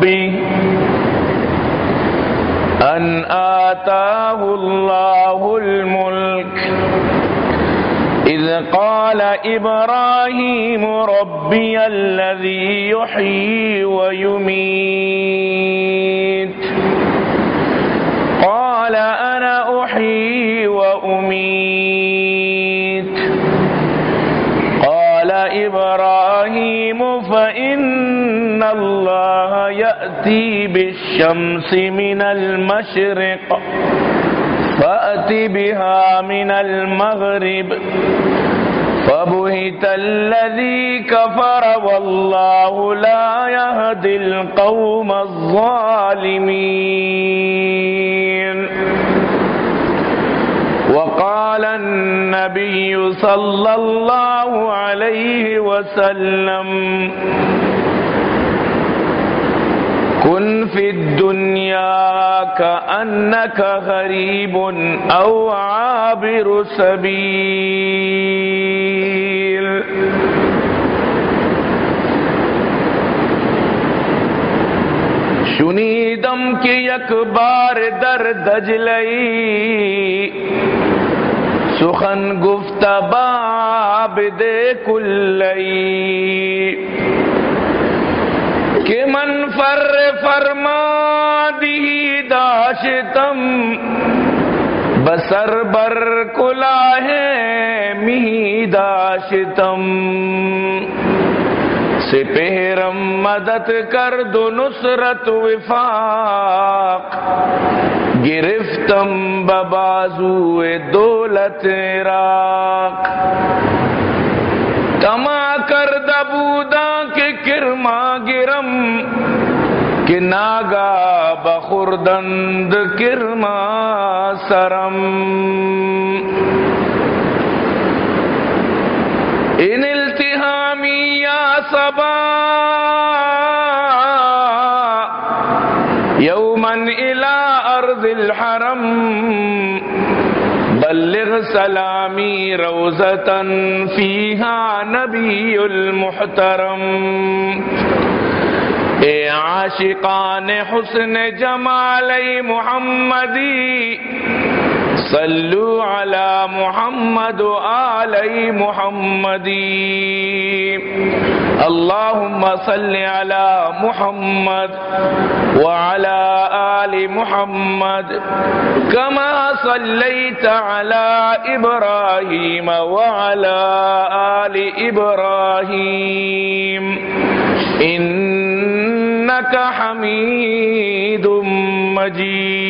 ربه أن آتاه الله الملك إذ قال إبراهيم ربي الذي يحيي ويميت بالشمس من المشرق فأت بها من المغرب. فبهت الذي كفر والله لا يهدي القوم الظالمين. وقال النبي صلى الله عليه وسلم كن في الدنيا كأنك غريب أو عابر سبيل. شنیدم کی یک بار در دجلئی، سخن گفت باب دے کلئی۔ کہ من فر فرما دی داشتم، بسر بر کلا ہے می داشتم۔ سپہرم مدد کر دو نصرت وفاق، گرفتم ببازو دولت راق۔ تما کر دبودا کے کرما گرم، کہ ناگا بخوردند کرما سرم۔ ان التهامی یا صبا يوما إلى أرض الحرم۔ بلغ سلامی روزتن فیہا نبی المحترم اے عاشقان حسن جمالی محمدی صلو علی محمد و آلی محمدی اللهم صل على محمد وعلى آل محمد كما صليت على إبراهيم وعلى آل إبراهيم. إنك حميد مجيد.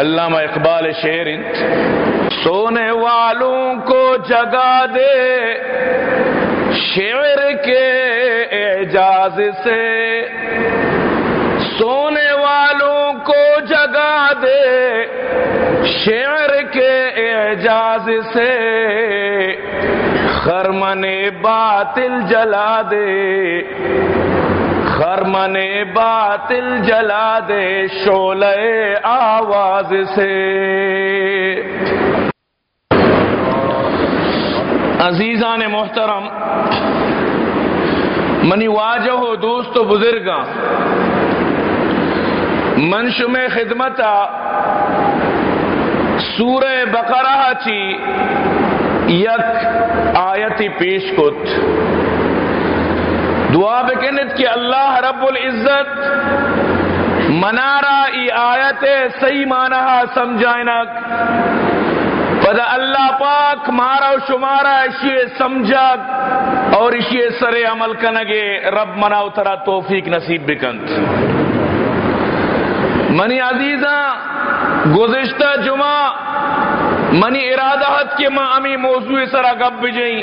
علامہ اقبال شعر سونے والوں کو جگا دے شعر کے اعجاز سے۔ سونے والوں کو جگا دے شعر کے اعجاز سے۔ خرمن باطل جلا دے۔ خرمن باطل جلا دے شولے آواز سے۔ عزیزان محترم، منی واجہ ہو دوست و بزرگاں۔ منشم خدمت سورہ بقرہ چی یک آیتی پیش کت۔ دعا بکنت کہ اللہ رب العزت منارا ای آیت صحیح معنی سمجھائنک پدا اللہ پاک مارا و شمارا اشیے سمجھا اور اشیے سر عمل کنگے۔ رب منا اترا توفیق نصیب بکند۔ منی عزیزاں گزشتہ جمعہ منی ارادہت کے ماں امی موضوع سرا گب بجیں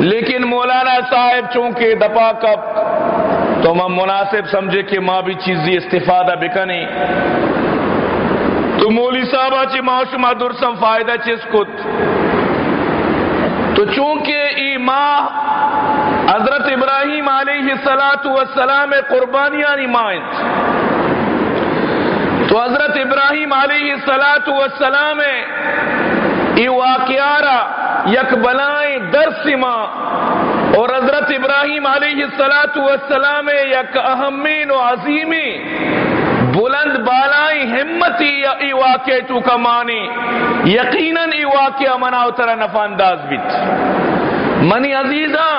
لیکن مولانا صاحب چونکہ دپا کب تو میں مناسب سمجھے کہ ماں بھی چیزی استفادہ بکنے تو مولی صاحب چی معاشمہ درسم فائدہ چیز کت۔ تو چونکہ ای ماہ حضرت ابراہیم علیہ السلام قربانیاں مائنت تو حضرت ابراہیم علیہ السلام ای واقعارا یک بلائیں درس اور حضرت ابراہیم علیہ السلام یک اہمین و عظیمی۔ بلند بالائی ہمتی ای واقع تو کا یقیناً ای واقع منا اترا نفانداز بیت۔ منی عزیزاں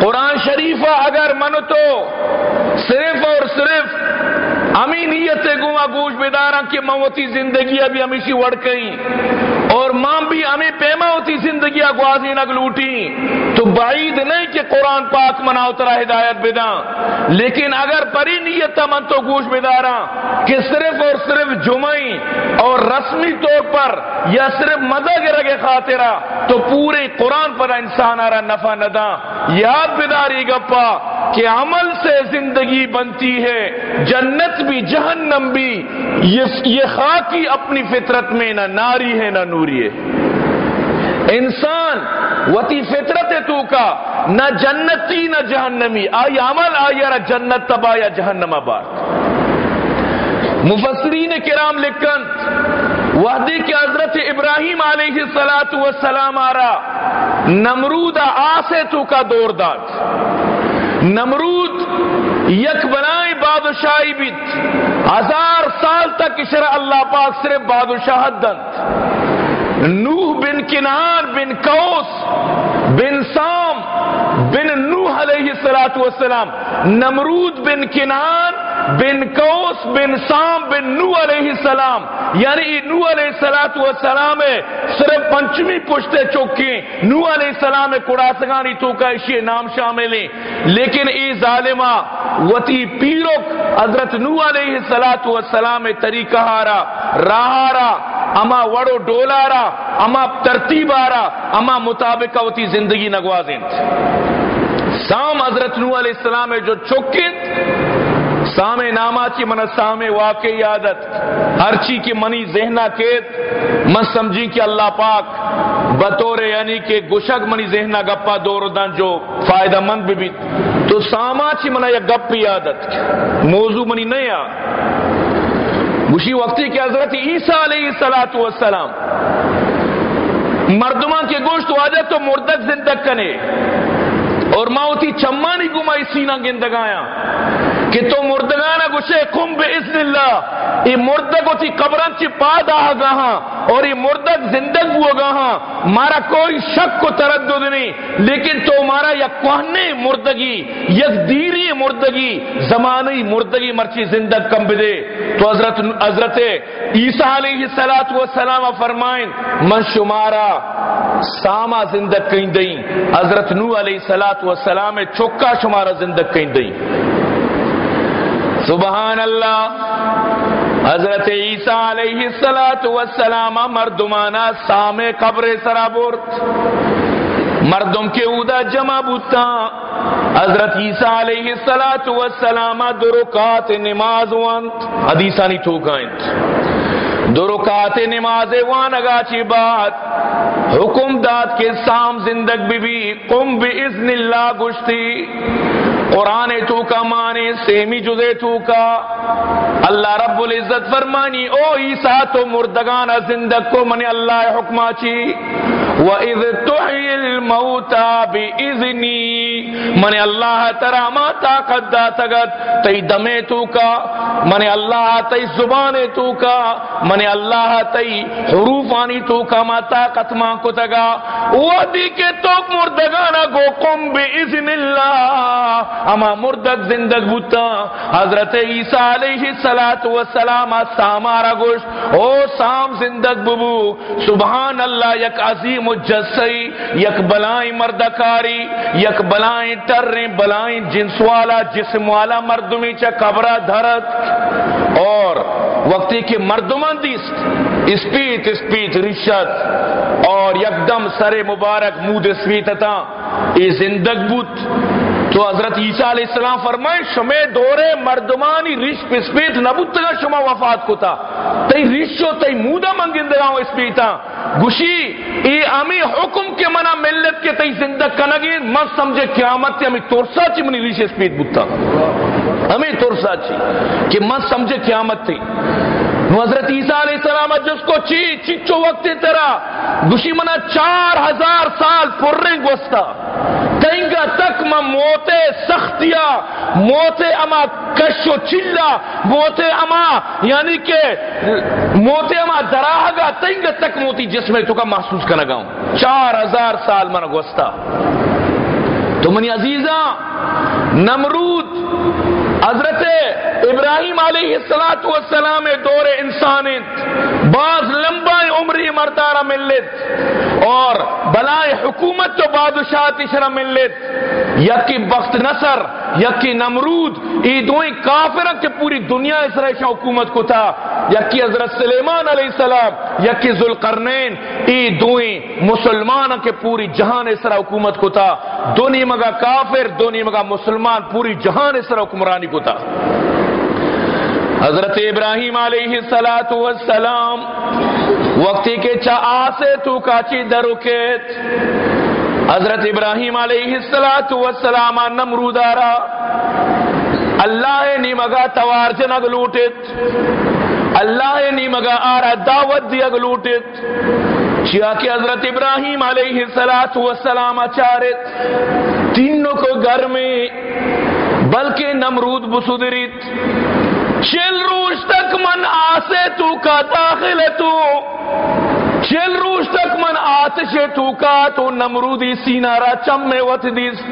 قرآن شریفہ اگر من تو صرف اور صرف امی نیت گوا گوش بیداراں کہ موتی زندگی ابھی ہمیشی وڑ گئی اور ماں بھی ہمیں پیما ہوتی زندگی اگوازی نگ لوٹی۔ تو بعید نہیں کہ قرآن پاک منا اترا ہدایت بدا لیکن اگر پری نیت من تو گوش بدارا کہ صرف اور صرف جمعی اور رسمی طور پر یا صرف مدد رگے خاطرہ تو پورے قرآن پر انسان آ رہا نفع ندا۔ یاد بداری گپا کہ عمل سے زندگی بنتی ہے، جنت بھی، جہنم بھی، یہ خاکی اپنی فطرت میں نہ ناری ہے، نہ نوری ہے۔ انسان، وتی فطرت ہے تو کا، نہ جنتی، نہ جہنمی۔ آئی عمل، آئی را جنت تبا یا جہنم آباد۔ مفسرین کرام لکھن، وحدی کے حضرت ابراہیم علیہ السلام آ رہا نمرود آسے تو کا دور داد۔ نمرود یک بنائے بادشاہی بیت۔ ہزار سال تک اشرا اللہ پاک صرف بادشاہت دن۔ نوح بن کنان بن کوس بن سام بن نوح علیہ السلام والسلام، نمرود بن کنان بن کوس بن سام بن نو علیہ السلام یعنی نو علیہ السلام والسلام صرف پنچمی پشتے چوکی نو علیہ السلام کڑا سگانی تو کا اشی نام شامل ہیں۔ لیکن ای ظالمہ، وتی پیرک، حضرت نو علیہ السلام والسلام طریقہ ہارا، راہ راہارا اما وڑو ڈولارا اما ترتیب آرا اما مطابق وتی زندگی نگوازیں۔ سام حضرت نو علیہ السلام جو چکت سام ناما چی من سام واقعی عادت ہر چی کی منی ذہنہ کیت من سمجھی کہ اللہ پاک بطور یعنی کہ گشک منی ذہنہ گپا دور دن جو فائدہ مند بھی بیت تو ساما چی منہ یا گپی عادت۔ موضوع منی نہیں آ وقتی کہ حضرت عیسیٰ علیہ السلام مردمان کے گوشت واجہ تو مردک زندگ کنے۔ اور ماؤتی چمانی گمائی سینہ گندگایا کہ تو مردگانا گوشے کم بے اذن اللہ یہ مردگ ہوتی قبران چی پا دا گاہاں اور یہ مردگ زندگ ہوا گاہاں مارا کوئی شک کو تردد نہیں، لیکن تو مارا یک کوہنے مردگی یک دیری مردگی، زمانی مردگی مرچی زندگ کم بدے۔ تو حضرت حضرت عیسیٰ علیہ السلام فرمائیں، من شمارا ساما زندگ کہیں دیں حضرت نو علیہ السلام چکا شمارا زندگ کہیں دیں سبحان اللہ حضرت عیسیٰ علیہ السلام مردمانا سام قبر سرابورت مردم کے اودا جمع بوتا حضرت عیسیٰ علیہ السلام درکات نماز وانت حدیثانی ٹھوکائنت درکات نماز وان اگا چی بات حکم داد کے سام زندگ بی بی قم بی اذن اللہ گشتی قرآن تو کا مانے سیمی جزے تو کا اللہ رب العزت فرمانی، او عیسیٰ تو مردگان زندگ کو، منی اللہ حکمہ چی وَإِذْ تُحْيِي الْمَوْتَى بِإِذْنِي. من اللہ ترا ما طاقت دا تگت تی دمے تو کا من اللہ تی زبان تو کا من اللہ تی حروف آنی تو کا ما طاقت ما کو تگا ودی کے تو مردگانا گو قم بِإِذْنِ اللہ، اما مردگ زندگ بوتا۔ حضرت عیسیٰ علیہ السلام سامارا گوشت، او سام زندگ ببو۔ سبحان اللہ، یک عظیم الجسی یک بلائیں مردکاری، یک بلائیں ٹریں، بلائیں جنس والا جسم والا مردمی چا قبرہ دھرت۔ اور وقتی کے مردمان دیست اسپیت اسپیت رشت۔ اور یکدم سر مبارک مود اسپیت ای زندگ بوت تو حضرت عیسیٰ علیہ السلام فرمائے، شمع دورے مردمانی رش پسپیت نبوتگا شما وفات کو تا تی رشو تی مودا منگندگا ہوں اسپیتا گوشی، ای امی حکم کے منا ملت کے تی زندگ کنگی من سمجھے قیامت تی امی تورسا چی منی رش اسپیت بوتا۔ ہمیں تورسا چی، کہ من سمجھے قیامت تی حضرت عیسیٰ علیہ السلام جس کو چی چچو وقت تیرا گوشی منا چار ہزار سال پرریں گوستا تینگا تک ما موتے سختیا موتے اما کشو چلا موتے اما یعنی کہ موتے اما دراہگا تینگا تک موتی جس میں تو کا محسوس کرنا گاؤں۔ چار ہزار سال منا گوستا تو منی عزیزہ نمرود حضرت ابراہیم علیہ السلام دور انسانیت بعض لمبا ملت اور بلائے حکومت تو بادشاہ تشرا ملت یکی بخت نصر یکی نمرود، ای دوئی کافرہ کے پوری دنیا اس رہشہ حکومت کو تھا۔ یکی حضرت سلیمان علیہ السلام یکی ذوالقرنین، ای مسلمان کے پوری جہان اس حکومت کو تھا۔ دونی مگا کافر، دونی مگا مسلمان، پوری جہان اس طرح حکمرانی کو تھا۔ حضرت ابراہیم علیہ السلام وقتی کے چا آسے تو کاچی درکیت حضرت ابراہیم علیہ السلام نمرود آرا اللہ نی مگا توار جنگ لوٹت۔ اللہ نی مگا آرا دعوت دیگ لوٹت۔ چیا کہ حضرت ابراہیم علیہ السلام اچارت۔ تینوں کو گھر میں بلکہ نمرود بسدریت۔ چل روز تک من آسے تو کا داخل تو۔ چل روز تک من آتش تو کا تو نمرودی سینارا چم میں وت دیست۔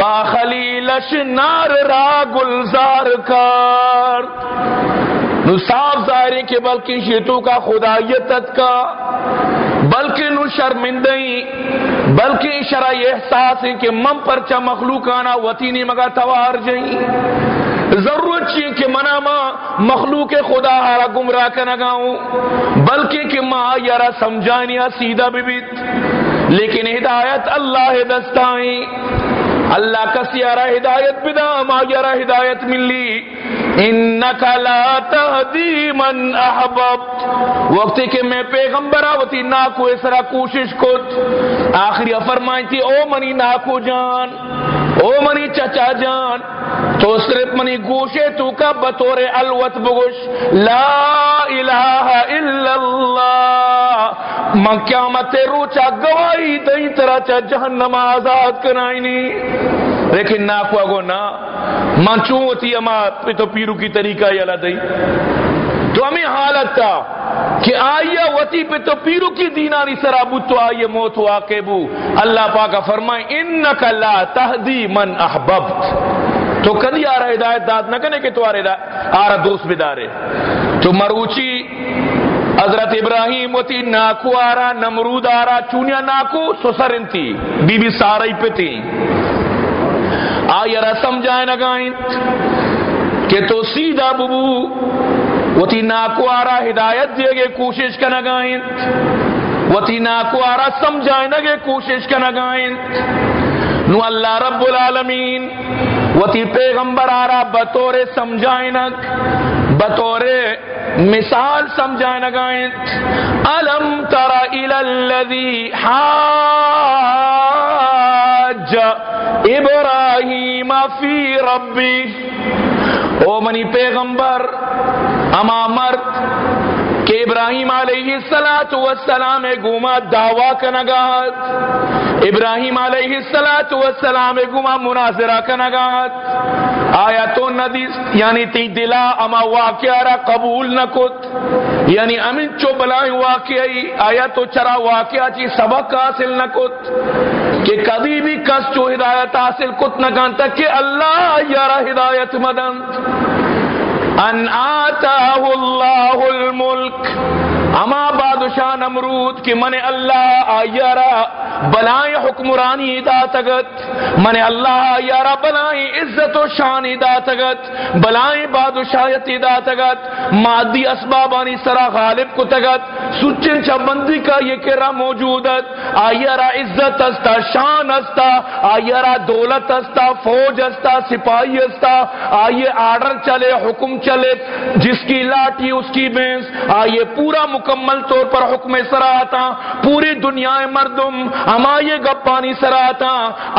با خلیلش نار را گلزار کار۔ نو صاف ظاہری کے بلکہ شیطو کا خدایتت کا۔ بلکہ نو شرمندئی بلکہ شرعی احساس ہے کہ من پر چا مخلوقانا وطینی مگا توار جائیں ضرورت چیئے کہ منا ما مخلوق خدا ہارا گمراہ کنگاؤں بلکہ کہ ما یارا سمجھانیا سیدھا بھی بیت۔ لیکن ہدایت اللہ دستائیں اللہ کا سیارہ ہدایت بدا ما یارا ہدایت ملی۔ انکا لا تہدی من احببت۔ وقت کہ میں پیغمبر آوتی ناکو اسرا کوشش کت۔ آخری فرمائی تھی، او منی ناکو جان او منی چچا جان، تو صرف منی گوشے تو کا بطور الوت بگوش۔ لا الہ الا اللہ۔ من قیامت روچا گواہی دئی طرح چا جہنم آزاد کرائنی۔ لیکن نا کو اگو نا، من چوتی اما تو پیرو کی طریقہ یلا دئی تو ہمیں حالت تھا کہ آئیے وطی پہ تو پیرو کی دیناری سرابت تو آئیے موت واقعبو اللہ پاکا فرمائے، انکا لا تہدی من احببت۔ تو کدی آ رہا ہدایت داد نہ کنے کہ تو آ رہا آ رہا دوست بدارے تو مروچی، حضرت ابراہیم وتی ناکو آ نمرود آ چونیا ناکو سسر انتی بی بی سارا پہ تھی۔ آئی رسم جائے نگائیں کہ تو سیدھا ببو وتی ناکو آ ہدایت دے گے، کوشش کا نگائیں وتی ناکو آ رہا سمجھائے کوشش کا نگائیں نو اللہ رب العالمین، وتی پیغمبر آ رہا بطور سمجھائیں بطور مثال سمجھائیں نگائیں الم تر الذی حاج ابراہیم فی ربی او منی پیغمبر، اما مرد کہ ابراہیم علیہ السلام والسلام گوما دعویٰ کنگاہت ابراہیم علیہ السلام والسلام گوما مناظرہ کنگاہت آیا تو ندیس یعنی تی دلا اما واقعہ را قبول نکت. یعنی امین چو بلائیں واقعی آیا تو چرا واقعہ چی سبق حاصل نکت. کہ کبھی بھی کس چو ہدایت حاصل کت نہ تک کہ اللہ یارا ہدایت مدن۔ ان آتاہ اللہ الملک۔ اما بادشاہ نمرود کہ من اللہ آیارا بلائیں حکمرانی دا تگت۔ من اللہ آیارا بلائیں عزت و شان دا تگت۔ بلائیں بادشاہیت دا تگت۔ مادی اسبابانی سرا غالب کو تگت۔ سچن چبندی کا یہ کرا موجودت آیارا عزت استا، شان استا۔ آیارا دولت استا، فوج استا، سپاہی استا۔ آئیے آرڈر چلے، حکم چلے۔ جس کی لاٹھی، اس کی بینس آئیے پورا مکمل طور پر حکم سراتا پوری دنیا مردم اما یہ گپانی سراتا،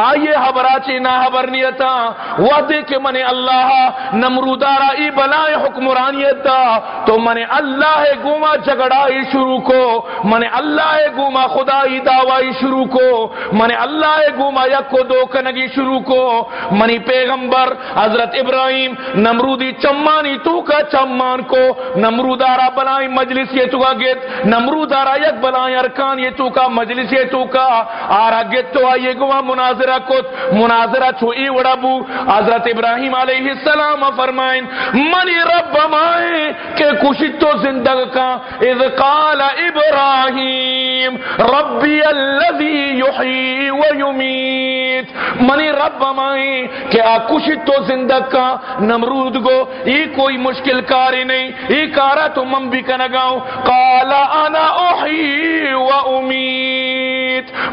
آئیے حبراچی نہ حبرنیتا وعدے کہ من اللہ نمرودارا ای بلائے حکمرانیت دا تو من اللہ گوما جگڑائی شروع کو من اللہ گوما خدائی دعوائی شروع کو من اللہ گوما یک کو دو کنگی شروع کو۔ منی پیغمبر حضرت ابراہیم نمرودی چمانی تو کا چمان کو، نمرودارا بلائیں مجلس یہ تو کا گیت، نمرودارا یک بلائیں ارکان یہ تو کا مجلس یہ تو کا۔ آرا گیت تو آئیے گوا مناظرہ کت مناظرہ چھوئی وڑا بو۔ حضرت ابراہیم علیہ السلام فرمائیں منی رب مائیں کہ کشی تو زندگ کا۔ اذ قال ابراہیم، ربی اللذی یحیی و یمیت منی رب مائیں کہ آ تو زندگ کا۔ نمرود گو، ای کوئی مشکل کاری نہیں، ای کارا تو من بھی کنگاؤں قال انا احیی و امید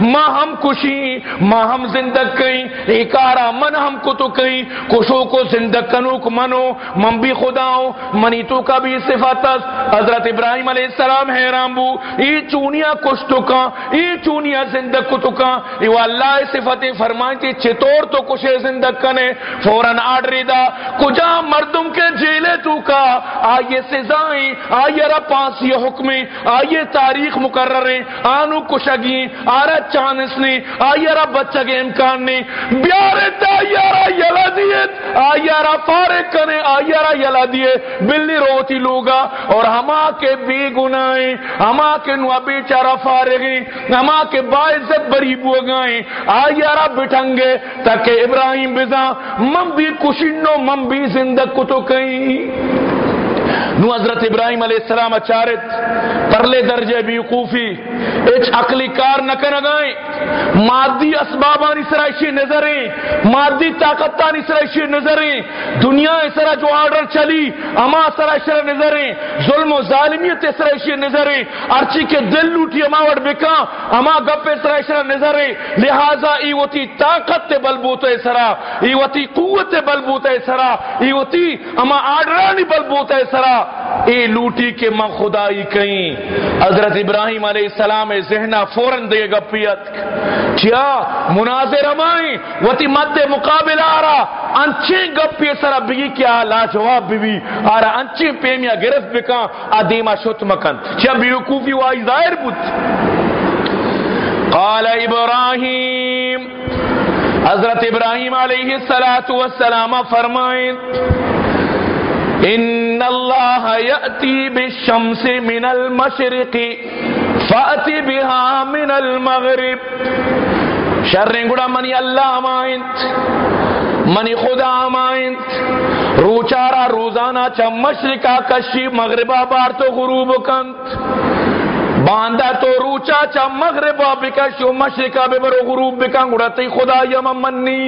ما ہم کشی ما ہم زندگ کئی ای کارا من ہم کو تو کئی کشو کو زندگ کنو کو منو، من بھی خداؤں، منی تو کا بھی صفت حضرت ابراہیم علیہ السلام حیران بو، ای چونیا کش تو کا ای چونیا زندگ کو تو کا ای اللہ صفتیں فرمائیں کہ چطور تو کشے زندگ کنے۔ فوراً آڈری دا، کجا مردم کے جیلے تو کا۔ آئیے سزائیں، آئیے را پاس یہ حکمیں، آئیے تاریخ مقرریں۔ آنو کشگیں آرہ چانس نے، آئیے را بچہ کے امکان نے بیارے تا آئیے یلا دیت آئیے را فارق کنے آئیے را یلا دیے۔ بلی روتی لوگا اور ہما کے بے گناہیں، ہما کے نوہ بیچارہ فارغیں ہما کے باعزت بری بوگائیں آئیے را بٹھنگے تاکہ ابراہیم بزا من بھی کشنو من بھی زندگ کو تو کہیں۔ نو حضرت ابراہیم علیہ السلام اچارت، پرلے درجے بیوقوفی اچ عقلی کار نہ کنگائیں مادی اسبابانی سرائشی نظریں مادی طاقتانی سرائشی نظریں دنیا سرا جو آرڈر چلی، اما سرائشی نظریں ظلم و ظالمیت سرائشی نظریں ارچی کے دل لوٹی، اما وڑ بکا، اما گپ سرائشی نظریں لہذا ایوتی طاقت بلبوت سرا ایوتی قوت بلبوت سرا ایوتی اما آرڈرانی بلبوت سرا اے لوٹی کے من خدائی کہیں۔ حضرت ابراہیم علیہ السلام ذہنہ فوراں دے گا پیت۔ کیا مناظر امائیں وتی مد مقابل آرا۔ انچے گپی سرا بگی کیا لا جواب بھی آرا انچے پیمیا گرفت بکا آدیما شت مکن۔ کیا بیوکوفی وائی ظاہر بود؟ قال ابراہیم۔ حضرت ابراہیم علیہ السلام فرمائیں۔ ان اللہ یأتی بالشمس من المشرق فأتی بها من المغرب. شرین گڑا منی اللہ مائنت منی خدا مائنت روچارا روزانہ چا مشرقہ کشی مغربہ بار تو غروب کنت باندہ تو روچا چا مغربہ بکشو مشرقہ بے برو غروب بکن گڑا تی خدا یم منی.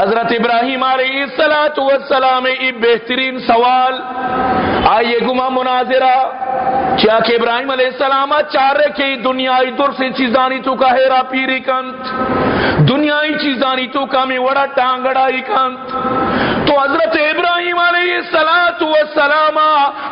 حضرت ابراہیم علیہ السلام ای بہترین سوال، آئیے گما مناظرہ، کیا کہ ابراہیم علیہ السلام چار رہے کہ دنیای در سے چیزانی تو کا ہیرا پیری کنت دنیای چیزانی تو کا میں وڑا ٹانگڑائی کنت تو حضرت ابراہیم علیہ السلام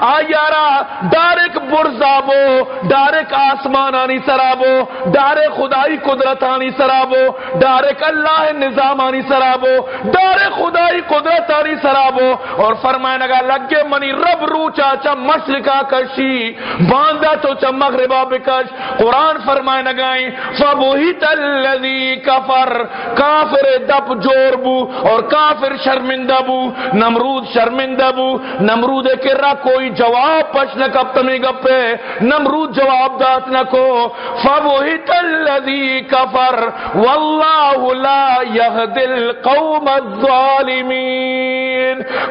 آیارا ڈائریکٹ تکبر زابو ڈائریک آسمانانی سرابو ڈائریک خدائی قدرتانی سرابو ڈائریک اللہ نظامانی سرابو ڈائریک خدائی قدرتانی سرابو اور فرمائے نگا لگے منی رب رو چاچا مشرقہ کشی باندھا تو چا مغربہ بکش قرآن فرمائے نگائیں فبوہیت اللذی کفر، کافر دب جور بو اور کافر شرمندہ بو۔ نمرود شرمندہ بو، نمرود کے را کوئی جواب پش نہ کب تمہیں پہ نمرود جواب دات نہ کو۔ فبوہیت الذی کفر واللہ لا یهد القوم الظالمین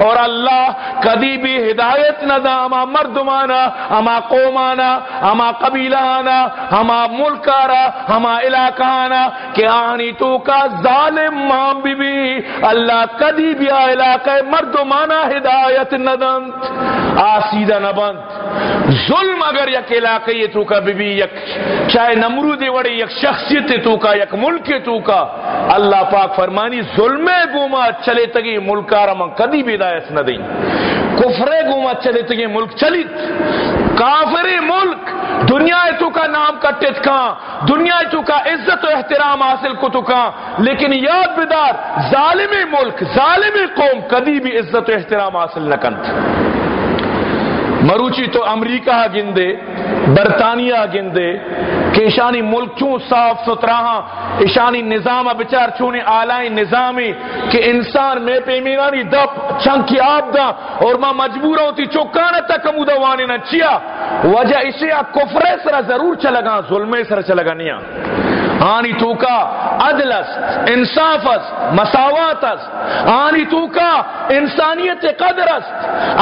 اور اللہ کدی بھی ہدایت نہ دا اما مردمانا اما قومانا اما قبیلانا اما ملکارا اما علاقانا کہ آنی تو کا ظالم مام بی بی اللہ کدی بھی آ علاقہ مردمانا ہدایت نہ دنت آسیدہ نہ بند۔ ظلم اگر یک علاقہ یہ تو کا بی بی یک چاہے نمرود وڑی، یک شخصیت تو کا، یک ملک تو کا، اللہ پاک فرمانی ظلم گوما چلے تگی ملکارا من کدی بھی ہدایت نہ دیں۔ کفر گوما چلے تگی ملک چلیت کافر ملک، دنیا تو کا نام کٹت کان دنیا تو کا عزت و احترام حاصل کو تو کان لیکن یاد بدار، ظالم ملک، ظالم قوم کدی بھی عزت و احترام حاصل نہ کنت مروچی تو امریکہ گندے، برطانیہ گندے کہ ایشانی ملک چون صاف ستھرا ہاں ایشانی نظام بچار چونے آلائی نظامی کہ انسان میں پہ میرانی دپ چنکی آب دا اور ماں مجبور ہوتی چوکانا تک مودہ وانے نہ چیا۔ وجہ اسے کفرے سرا ضرور چلگا، ظلمے سرا چلگا نیا۔ آنی تو کا عدل است انصاف است مساوات است آنی تو کا انسانیت قدر است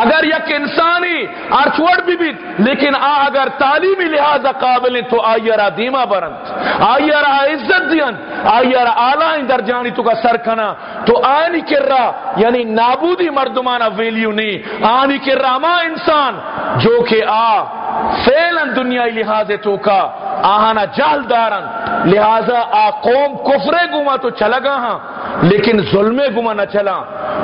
اگر یک انسانی ارچوڑ بھی بھی لیکن آ اگر تعلیمی لحاظ قابل تو آئیرا دیما برند. آئیرا عزت دین آئیرا آلائیں درجانی تو کا سر کنا. تو آنی کر رہا یعنی نابودی مردمانہ ویلیو نہیں آنی کر رہا ما انسان جو کہ آ فیلن دنیای لحاظ تو کا آہانا جال دارن۔ لہذا آ قوم کفرے گما تو چلا گا ہاں لیکن ظلم گما نہ چلا۔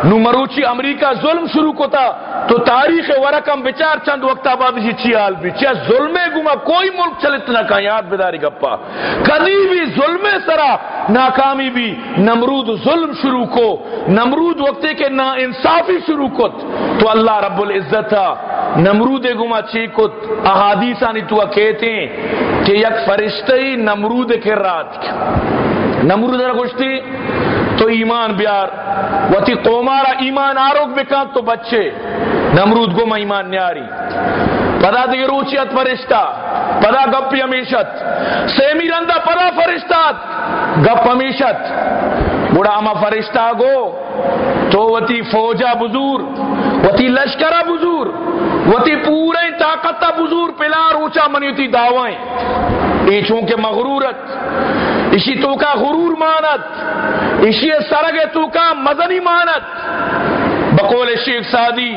نو مروچی امریکہ ظلم شروع کو تھا تو تاریخ ورکم بچار چند وقت آباد ہی چی حال بھی۔ چیا ظلم گما کوئی ملک چلت نہ کہا یاد بیداری گپا۔ کدی بھی ظلم سرا، ناکامی بھی۔ نمرود ظلم شروع کو، نمرود وقتے کے نا انصافی شروع کت تو اللہ رب العزت تھا نمرود گما چی کت احادیثانی تو کہتے ہیں کہ یک فرشتہی نمرود کے رات نمرود نے گوشتی؟ تو ایمان بیار۔ وتی قومارا ایمان آروگ بکان تو بچے۔ نمرود گو ایمان نیاری۔ پدا دیگر روچیت فرشتہ، پدا گپی ہمیشت سیمی رندہ پدا فرشتات، گپ ہمیشت بڑا اما فرشتہ گو۔ تو وتی فوجا بزور وتی لشکرہ بزور۔ وتی پورے طاقتہ بزور پلار اوچا منیتی دعوائیں۔ ای چونکہ مغرورت، اسی تو کا غرور مانت، اسی سرگ تو کا مدنی مانت۔ بقول شیخ سادی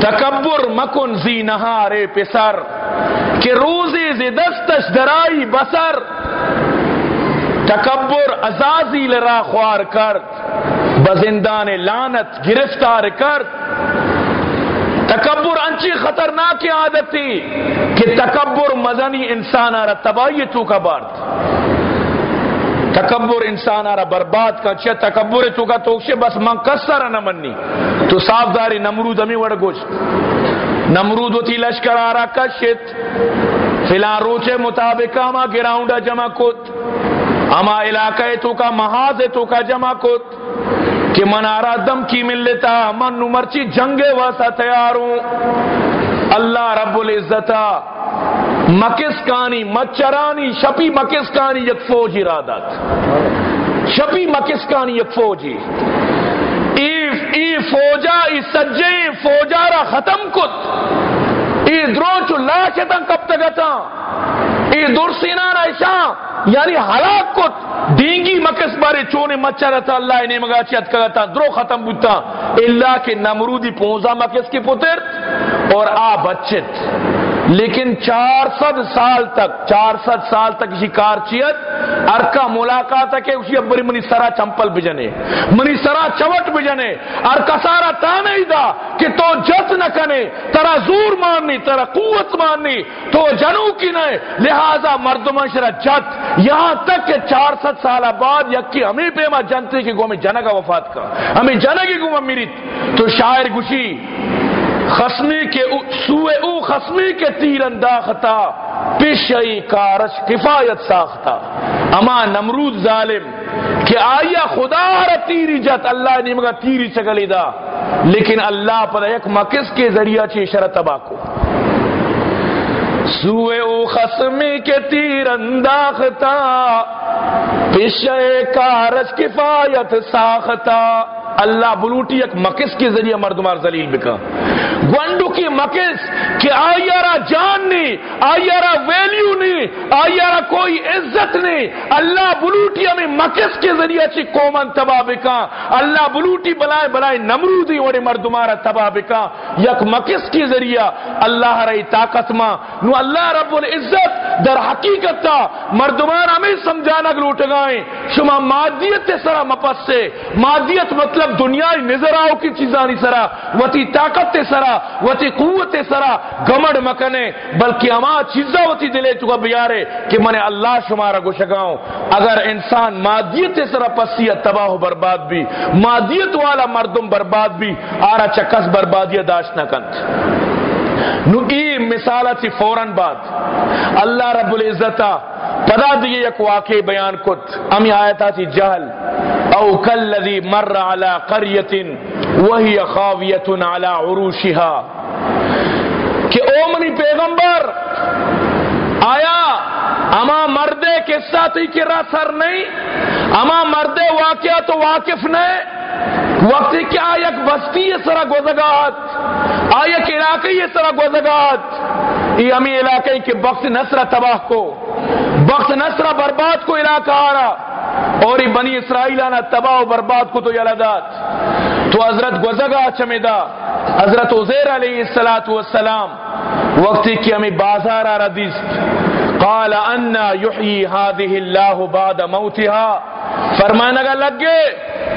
تکبر مکن زی نہارے پسر، کہ روزی زی دستش درائی بسر۔ تکبر ازازی لرا خوار کرد، بزندان لانت گرفتار کرد۔ تکبر انچی خطرناک عادت تھی کہ تکبر مزنی انسان آرہ تباہی تو کا بارد تکبر انسان آرہ برباد کا چیا تکبر تو کا توکشے بس من کسر نہ مننی تو صاف داری نمرود ہمیں وڑ گوشت۔ نمرود ہوتی لشکر آرہ کشت۔ فلان روچے مطابق اما گراؤنڈا جمع کت۔ اما علاقہ تو کا محاذ تو کا جمع کت۔ کہ من آرہ دم کی مل لیتا من نمرچی جنگے واسا تیار ہوں۔ اللہ رب العزتا مکسکانی مچرانی شپی مکسکانی یک فوجی رادت شپی مکسکانی یک فوجی۔ ای, ای فوجا ای سجے فوجا را ختم کت۔ ای دروچ لاکتا کب تگتا دور درسینان ایشا یعنی ہلاک کت دینگی مکس بارے چونے مچا رہتا اللہ نے مگا چیت کرتا درو ختم بوتا اللہ کے نمرودی پونزا مکس کے پتر اور آ بچت۔ لیکن چار سد سال تک چار سد سال تک اسی کارچیت ارکا ملاقات ہے اسی ابری منی سرا چمپل بجنے، منی سرا چوٹ بجنے ارکا سارا تانے دا کہ تو جت نہ کنے، ترا زور ماننی، ترا قوت ماننی، تو جنو کی نئے، لہذا مرد منشرہ جت، یہاں تک کہ چار سد سال بعد یکی ہمیں پیما جنتے کی گو میں جنگا وفات کا، ہمیں جنگی گو میں میری تو شاعر گوشی خسمی کے سوئے او خسمی کے تیر انداختا پیشئی کارش کفایت ساختا اما نمرود ظالم کہ آیا خدا ہر تیری جت، اللہ نے مگا تیری چگلی دا۔ لیکن اللہ پر ایک مکس کے ذریعہ چی شرط تبا کو۔ سوئے او خسمی کے تیر انداختا پیشئی کارش کفایت ساختا اللہ بلوٹی ایک مکس کے ذریعے مردمار زلیل بکا۔ گونڈو کی مکس کہ آئیارا جان نہیں، آئیارا ویلیو نہیں، آئیارا کوئی عزت نہیں۔ اللہ بلوٹی ہمیں مکس کے ذریعے چی کومن تباہ بکا۔ اللہ بلوٹی بلائے بلائے نمرودی وڑے مردمارا تباہ بکا۔ یک مکس کے ذریعہ اللہ رہی طاقت ماں۔ نو اللہ رب العزت در حقیقت تا مردمان ہمیں سمجھانا گلوٹ گائیں۔ شما مادیت سرا مپس سے، مادیت مطلب مطلب دنیا نظر آؤ کی چیزانی سرا، وتی طاقت سرا، وتی قوت سرا، گمڑ مکنے، بلکہ اما چیزا وتی دلے تو بیارے کہ میں اللہ شمارا کو شگاؤں اگر انسان مادیت سرا پسیت تباہ و برباد بھی، مادیت والا مردم برباد بھی، آرا چکس بربادیہ داشت نہ کنت نو ای مثالہ چی فوراں بعد، اللہ رب العزت پدا دیئے یک واقع بیان کت امی آیتا چی جہل او کالذی مر علی قریت وہی خاویت علی عروشها. کہ او منی پیغمبر، آیا اما مردے کے ساتھ ہی کرا سر نہیں؟ اما مردے واقعہ تو واقف نہیں وقت کیا یک بستی یہ سرا گوزگات؟ آیا کہ علاقے یہ سرا گوزگات؟ یہ ہمیں علاقے کے بخت نصرہ تباہ کو بخت نصرہ برباد کو علاقہ آ رہا۔ اور بنی اسرائیل آنا تباہ و برباد کو تو یلدات تو حضرت گوزگا چمیدہ، حضرت عزیر علیہ السلام وقتی کی ہمیں بازار آ دیست قال انا یحیی هذه اللہ بعد موتها فرمانا گا لگ گئے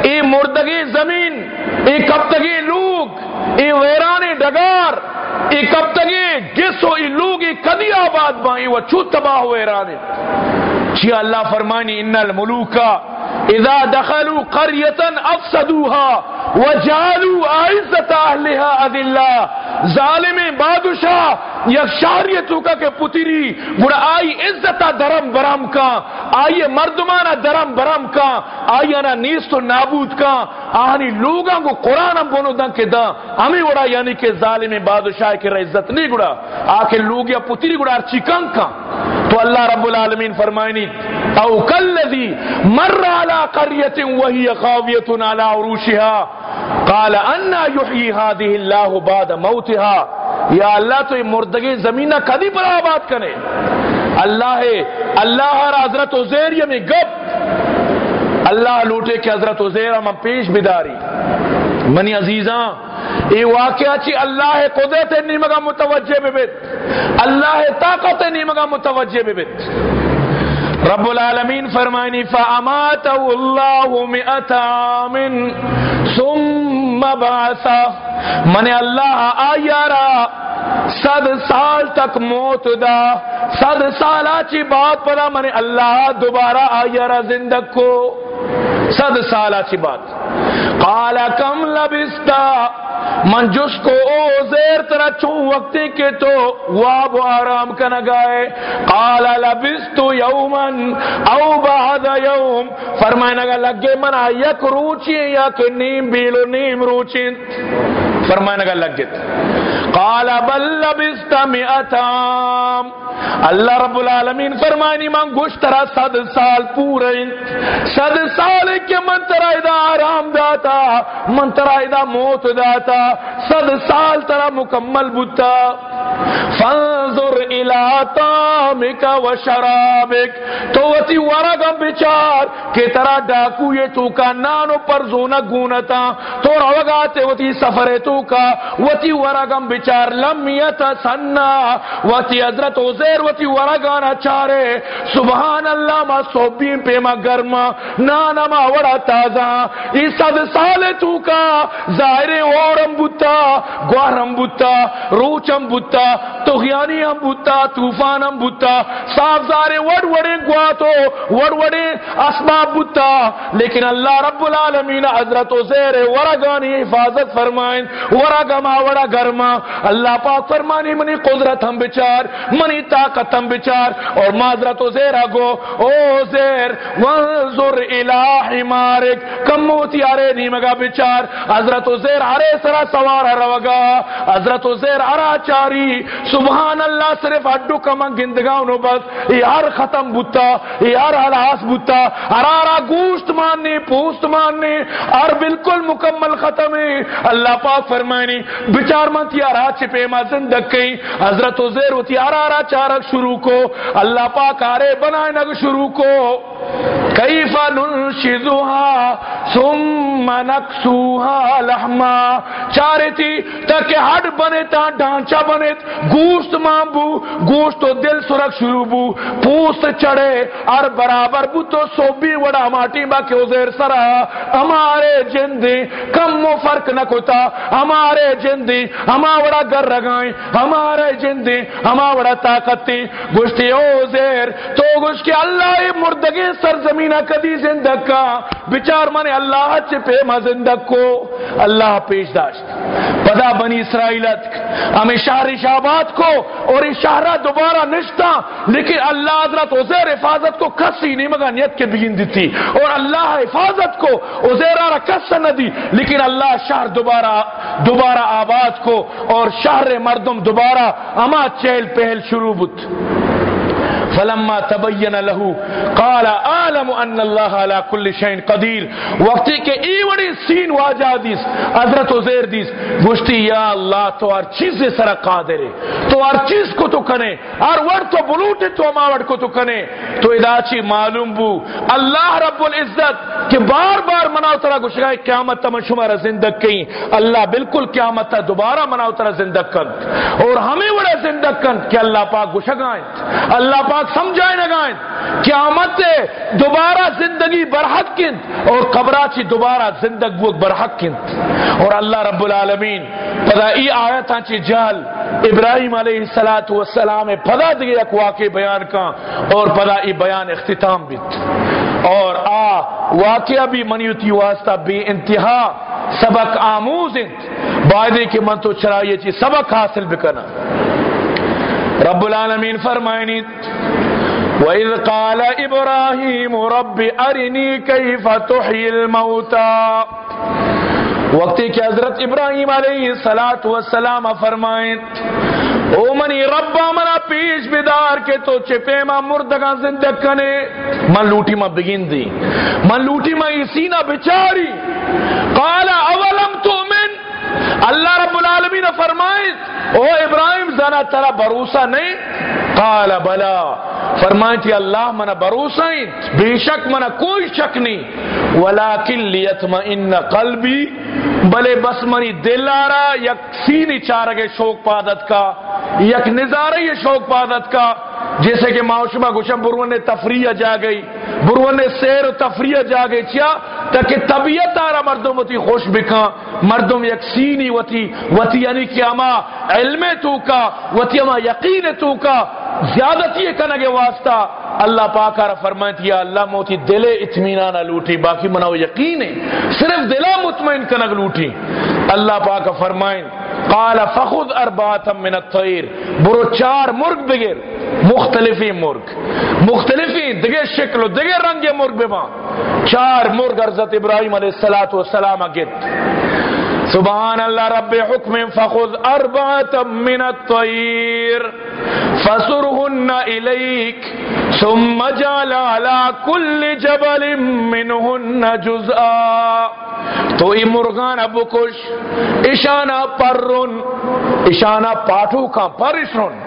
ای مردگی زمین ای کبتگی لوگ ای ویرانی ڈگار ای کبتگی گس و ای لوگ ای کدی آباد بائیں و چو تباہ ویرانی چی اللہ فرمانی، ان الملوکا اذا دخلوا قرية افسدوها وجعلوا اعزت اهلها اذلہ ظالم بادشاہ یک شہریتوں کا کہ پتری گڑا آئی عزت درم برم کا آئیے مردمانہ درم برم کا، آئی انا نیست و نابود کا، آنی لوگاں کو قرآن ہم بونو دن کے دا، ہمیں گڑا یعنی کہ ظالم بادشاہ کے رہ عزت نہیں گڑا آکے لوگ یا پتری گڑا ارچی کن کا۔ تو اللہ رب العالمین فرمائنی، او کلذی مر علی قریت وہی خاویت علی عروشها قال، انا یحیی هذه الله بعد موتها یا اللہ، تو یہ مردگی زمینہ کدی پر آباد کرے؟ اللہ اللہ را حضرت عزیر میں گپ۔ اللہ لوٹے کہ حضرت عزیر ہم پیش بداری منی عزیزاں، یہ واقعہ چی اللہ قدرت نیمگا متوجہ ببت اللہ طاقت نیمگا متوجہ ببت رب العالمین فرمائنی، فَأَمَاتَهُ اللَّهُ مِئَةَ عَامٍ ثُمَّ بَعَثَ من اللہ آیارا صد سال تک موت دا۔ صد سال آچی بات پدا من اللہ، دوبارہ آیارا زندگ کو۔ صد سال آچی بات۔ قال، کم لبستا من جس کو او زیر ترا چون وقتی کے تو واب و آرام کا نگائے قال لبستو یومن او بعد یوم۔ فرمائے نگا لگے منا یک روچی یا کہ نیم بیلو نیم روچی۔ فرمائے نگا لگت قال، بل لبست مئتام اللہ رب العالمین فرمائنی من گوشت ترا صد سال پورے صد سال کے من ترا ادا آرام داتا، من ترا ادا موت داتا۔ صد سال ترا مکمل بتا فانظر الى طامک و شرابک۔ تو وتی ورگم بچار، کہ ترا ڈاکو یہ تو کا نانو پر زونا گونتا۔ تو روگاتے وتی سفر تو کا۔ وتی ورگم بچار لمیت سننا وتی حضرت عزیر وتی ورگانا چارے سبحان اللہ ما صوبین پہ ما گرما، نانا ما وڑا تازہ یہ صد سال تو کا ظاہر اورم بوتا گوارم بوتا، روچم بوتا تغیانی ہم بوتا طوفان ہم بوتا صاف ظاہر وڑ وڑے گواتو وڑ وڑے اسباب بوتا۔ لیکن اللہ رب العالمین حضرت عزیر ورگانی حفاظت فرمائیں، ورگا ما وڑا گرما۔ اللہ پاک فرمانی منی قدرت ہم بچار، منی تا طاقت ہم بچار، اور معذرت و عزیر اگو او عزیر وانظر الہ مارک، کم موتی آرے نیمگا بچار، حضرت عزیر آرے سرا سوار روگا حضرت عزیر آرا چاری سبحان اللہ صرف اڈو کما گندگاؤں نو بس یار ختم بوتا یار حلاس بوتا ارارا گوشت ماننے، پوست ماننے اور بالکل مکمل ختم ہے۔ اللہ پاک فرمائنی بچار من تیارا چپے ما زندگ کئی حضرت عزیر و تیارا را مبارک شروع کو اللہ پاک آرے بنائے نگ شروع کو کیف ننشزها ثم نکسوها لحما؟ چارے تھی تاکہ ہڈ بنے تا ڈانچہ بنے، گوشت مامبو گوشت تو دل سرک شروع بو، پوست چڑھے اور برابر بو تو سوبی وڑا ماٹی با کے ازیر سرا؟ ہمارے جندی کم و فرق نہ کتا، ہمارے جندی ہما وڑا گر رگائیں، ہمارے جندی ہما وڑا طاقت طاقتی۔ گشتی او زیر، تو گشت کے اللہ مردگی سرزمین سرزمینہ کدی زندگ کا۔ بچار مانے اللہ چپے ما زندگ کو۔ اللہ پیش داشت۔ پدا بنی اسرائیلت ہمیں شہر شہباد کو اور اس شہرہ دوبارہ نشتا لیکن اللہ حضرت عزیر حفاظت کو کسی نہیں مگا نیت کے بگن دیتی۔ اور اللہ حفاظت کو عزیر آرہ کس نہ دی۔ لیکن اللہ شہر دوبارہ دوبارہ آباد کو اور شہر مردم دوبارہ اما چیل پہل شروع بت فلما تبین له قال عالم ان اللہ على كل شيء قدیر۔ وقتی کہ ای وڑی سین واجہ دیس، حضرت عزیر دیس، گوشتی یا اللہ تو ہر چیز سر قادر ہے۔ تو ہر چیز کو تو کنے، ہر ور تو بلوٹ تو ماوڑ کو تو کنے۔ تو اداچی معلوم بو، اللہ رب العزت کہ بار بار مناو ترا گشگائے قیامت تمن شمارا زندگ کہیں اللہ بالکل قیامت تا دوبارہ مناو ترا زندگ کن۔ اور ہمیں وڑا زندگ کن کہ اللہ پاک گشگائیں اللہ پاک سمجھائے نگائیں قیامت دوبارہ زندگی برحق کن اور قبراچی دوبارہ زندگ برحق کن۔ اور اللہ رب العالمین پدا ای آیتاں چی جال ابراہیم علیہ السلام پدا دیگے ایک واقع بیان کا اور پدا ای بیان اختتام بیت اور آ واقعہ بھی منیوتی واسطہ بے انتہا سبق آموز انت بائدے کے من تو چرائیے چی سبق حاصل بکنا رب العالمین فرمائنی، وَإِذْ قَالَ إِبْرَاهِيمُ رَبِّ أَرِنِي كَيْفَ تُحْيِي الْمَوْتَى؟ وقتی کہ حضرت ابراہیم علیہ السلام والسلام فرمائیں، او منی ربا منا پیش بیدار کے تو چپے ما مردگا زندگ کنے۔ من لوٹی ما بگین دی، من لوٹی ما سینہ بچاری۔ قال، اولم تؤمن؟ اللہ رب العالمین فرمائے او ابراہیم، زنا ترا بروسہ نہیں؟ قال، بلا۔ فرمائے تھی اللہ منا بروسہ بے شک منا کوئی شک نہیں۔ ولیکن لیتمئن قلبی، بلے بس منی دل آرا یک سینی چارگے شوق پادت کا، یک نظارہ یہ شوق پادت کا۔ جیسے کہ معاشمہ گوشم برون نے تفریح جا گئی۔ برون نے سیر و تفریح جا گئی چیا، تاکہ طبیعت آرہ مردم وتی خوش بکا مردم یک سینی وتی وتی یعنی کہ اما علم تو کا، وتی اما یقین تو کا۔ زیادتی کنگے واسطہ اللہ پاک آرہ فرمائیت یا اللہ موتی دل اتمینانا لوٹی، باقی مناو یقین ہے۔ صرف دلہ مطمئن کنگ لوٹی۔ اللہ پاک فرمائیں قال فخذ اربعه من الطير، برو چار مرغ بغیر مختلفی مرغ، مختلفی دیگه شکل و دیگه رنگ مرغ بما چار مرغ حضرت ابراہیم علیہ الصلوۃ والسلام گت سبحان اللہ رب حکم، فخذ اربعه من الطير فسرهن اليك ثم جعل على كل جبل منهن جزءا. تو ای مرغان ابو کش اشانہ پرن اشانہ پاٹو کا پرشن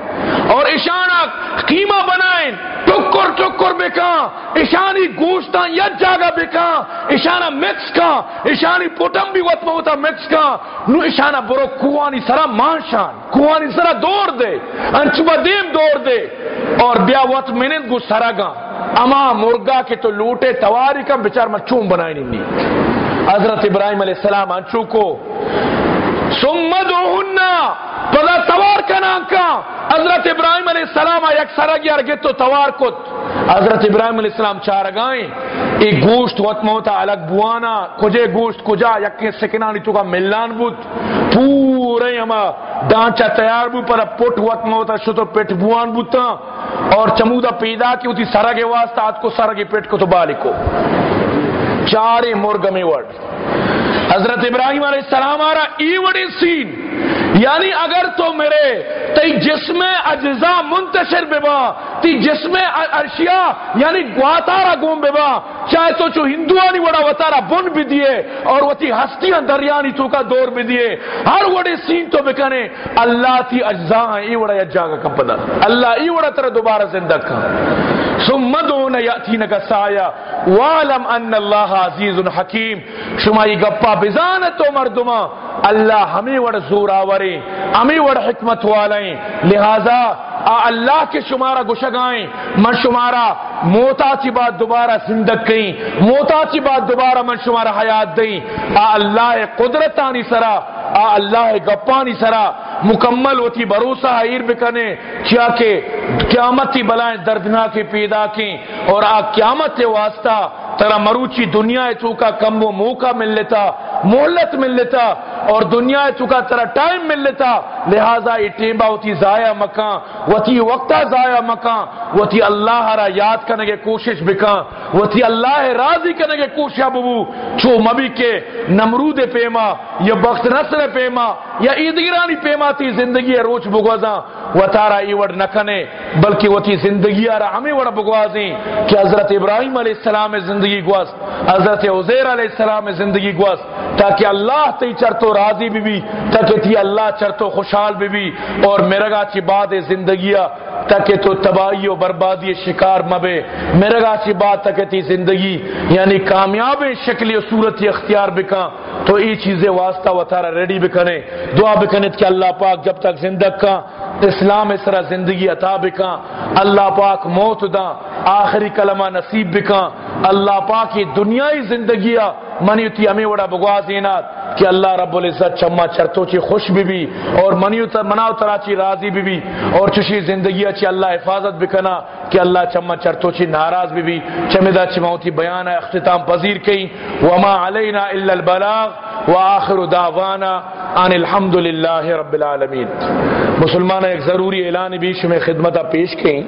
اور اشانہ قیمہ بنائیں، ٹکر ٹکر بکا اشانی گوشتاں یک جاگا بکا اشانہ مکس کا اشانی پوٹم بھی وط موتا مکس کا۔ نو اشانہ برو کوانی سرا مانشان کوانی سرا دور دے انچبا دیم دور دے۔ اور بیا وط منت گو سرا گا اما مرگا کے تو لوٹے تواری کا بچار مچون بنائی نہیں حضرت ابراہیم علیہ السلام انچو کو سمدوہنہ پدا توار کا نام کا؟ حضرت ابراہیم علیہ السلام یک سرگی ارگے تو توار کت حضرت ابراہیم علیہ السلام چار گائیں ایک گوشت وقت موتا الگ بوانا، کجے گوشت، کجا یکی سکنانی تو کا ملان بود۔ پورے ہما ڈانچہ تیار بود، پر پٹ وقت موتا شتو پیٹ بوان بودتا۔ اور چمودہ پیدا کی ہوتی سرگے واسطہ آت کو سرگے پیٹ کو تو بالی کو چارے مرگ میں وڈ حضرت ابراہیم علیہ السلام آ رہا ای سین۔ یعنی اگر تو میرے تی جسم اجزا منتشر ببا، تی جسم اشیاء یعنی گواتارا گوم ببا، چاہے تو چو ہندوانی وڑا وطارا بن بھی دیے اور وہ تی ہستیاں دریانی تو کا دور بھی دیے ہر وڑے سین تو بکنے، اللہ تی اجزا ہیں ای وڑا یا جاگا کم پدا۔ اللہ ای وڑا تر دوبارہ زندہ کھا۔ سمدون یاتینک سایا وعلم ان اللہ عزیز حکیم شما یہ گپا بزانت و مردما اللہ ہمیں وڑ زور آورے ہمیں وڑ حکمت والیں. لہذا اللہ کے شمارہ گشگائیں. من شمارہ موتا چی بات دوبارہ زندگ کہیں موتا چی بات دوبارہ من شمارہ حیات دیں آ اللہ قدرتانی سرا، آ اللہ گپانی سرا. مکمل ہوتی، بھروسہ عیر بکنے کیا کہ قیامت کی بلائیں دردناک پیدا کی اور آ قیامت کے واسطہ ترا مروچی دنیا چوکا کم و موقع مل لیتا مہلت مل لیتا اور دنیا چکا ترا ٹائم مل لیتا۔ لہذا یہ ٹیبا ہوتی ضائع مکان وتی وقتہ ضائع مکان وتی اللہ را یاد کرنے کے کوشش بکان وتی اللہ راضی کرنے کے کوشش ببو۔ چھو مبی کے نمرود پیما، یا بخت نصر پیما، یا ایدگرانی پیما تی زندگی روچ بگوزاں و تارا ایوڑ نکنے بلکہ وہ تھی زندگی آرہ ہمیں وڑ بگوازیں کہ حضرت ابراہیم علیہ السلام زندگی گواز حضرت عزیر علیہ السلام زندگی گواز تاکہ اللہ تی چرتو راضی بھی بھی، تاکہ تی اللہ چرتو خوشحال بھی بھی، اور میرگا چی بعد زندگیہ، تاکہ تو تباہی و بربادی شکار مبے میرگا چی بات تاکہ تی زندگی یعنی کامیاب شکلی و صورتی اختیار بکا تو ای چیزیں واسطہ و تارا ریڈی بکنے۔ دعا بکنے کہ اللہ پاک جب تک زندگ کا اسلام اس طرح زندگی عطا بکا اللہ پاک موت دا آخری کلمہ نصیب بکا اللہ پاک یہ دنیای زندگیہ منیتی ہمیں وڑا بگوازینات کہ اللہ رب العزت چما چرتو چی خوش بھی بھی، اور منیو مناو ترا چی راضی بھی بھی، اور چشی زندگی چی اللہ حفاظت بکنا کہ اللہ چما چرتو چی ناراض بھی بھی۔ چمدا چموتی بیان اختتام پذیر کئی وما علینا الا البلاغ واخر دعوانا ان الحمد للہ رب العالمین۔ مسلمان ایک ضروری اعلان بھی شمع خدمت پیش کہیں